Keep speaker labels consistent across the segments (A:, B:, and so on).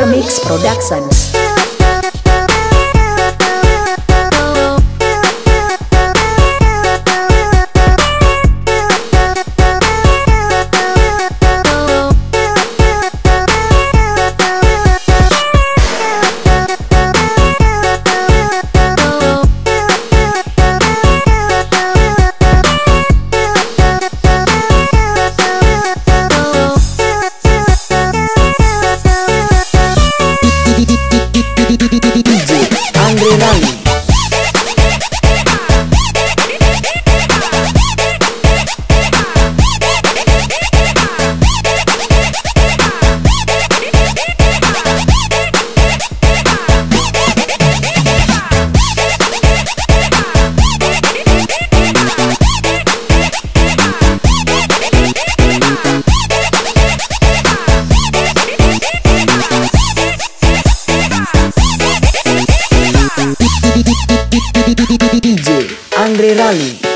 A: Nadaya Productions Cali.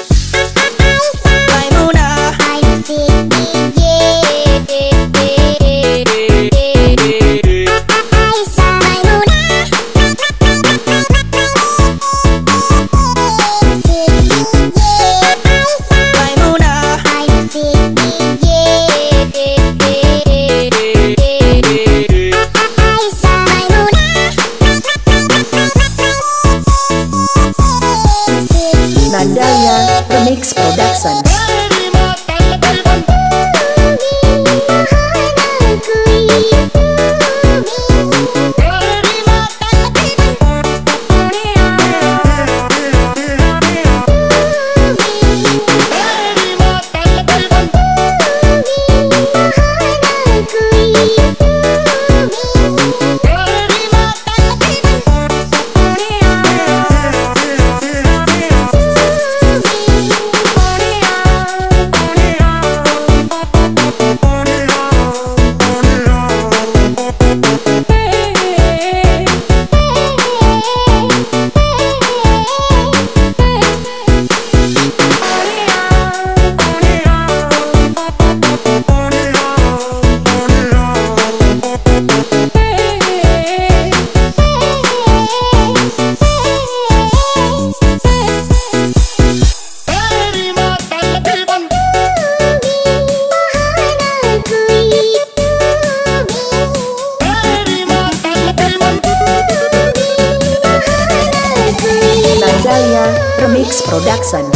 A: Jackson.